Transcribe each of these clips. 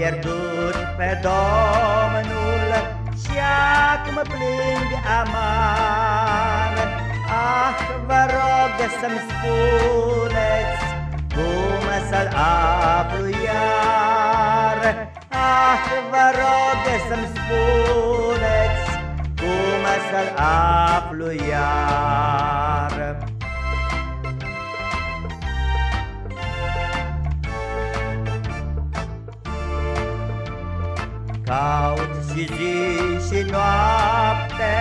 pierdut pe Domnul Și acum plâng amar Ah, vă rog să-mi spuneți Cum să-l aflu iar. Ah, vă rog să-mi spuneți Cum să-l aflu iar Caut și zi și noapte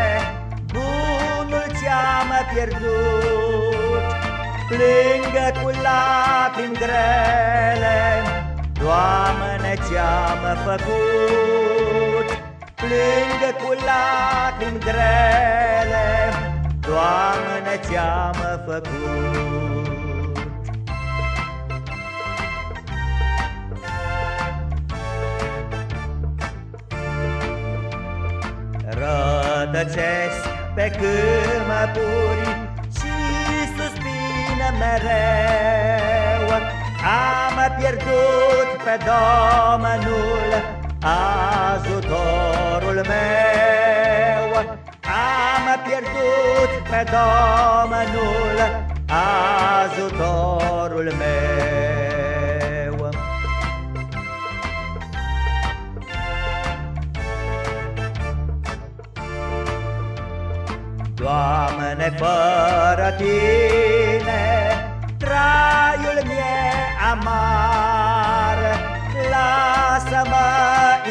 Bunul ce-am pierdut. Plângă cu lacrimi grele Doamne ce-am făcut. Plângă cu lacrimi grele Doamne ce-am făcut Rătăcesc pe câmăpuri Și suspină mereu. Am pierdut pe Domnul Ajutorul meu. Am pierdut pe Domnul Ajutorul meu Doamne, fără Tine Traiul mi-e amar. Lasă-mă,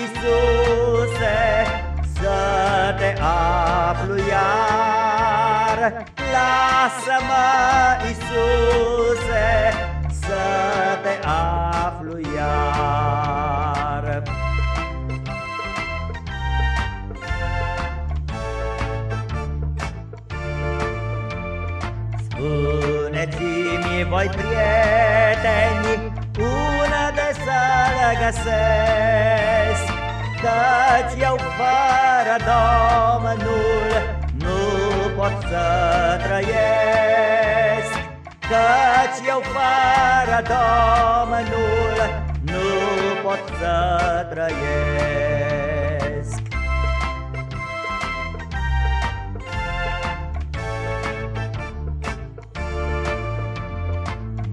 Iisuse, Să te aflu iar. Lasă-mă, Iisuse, Spuneți-mi voi, prieteni, unde să-l găsesc, Căci eu fără Domnul nu pot să trăiesc, Căci eu fără Domnul nu pot să trăiesc.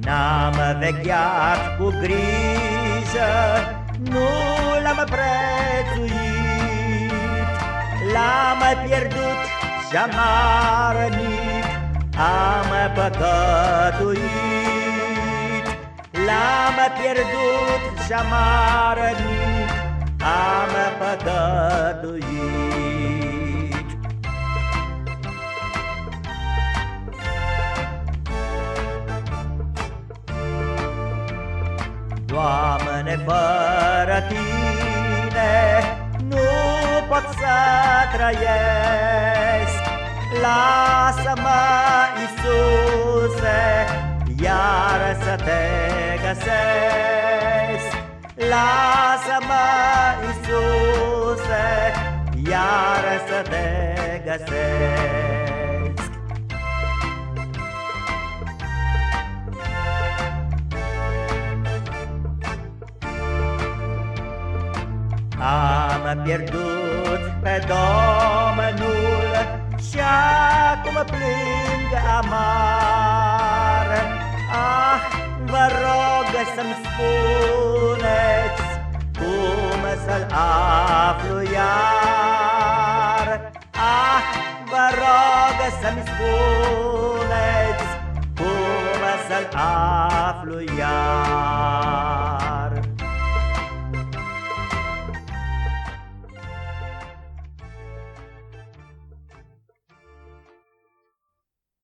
N-am vegheat cu grijă, nu l-am prețuit, L-am pierdut și-am arănit, am păcătuit. L-am pierdut și-am arănit, am păcătuit. Doamne, fără Tine nu pot să trăiesc. Lasă-mă, Iisuse, iar să te găsesc. Lasă-mă, Iisuse, iar să te găsesc. Am pierdut pe Domnul și acum plâng amar. Ah, vă rog să-mi spuneți cum să-l aflu iar. Ah, vă rog să-mi spuneți cum să-l aflu iar.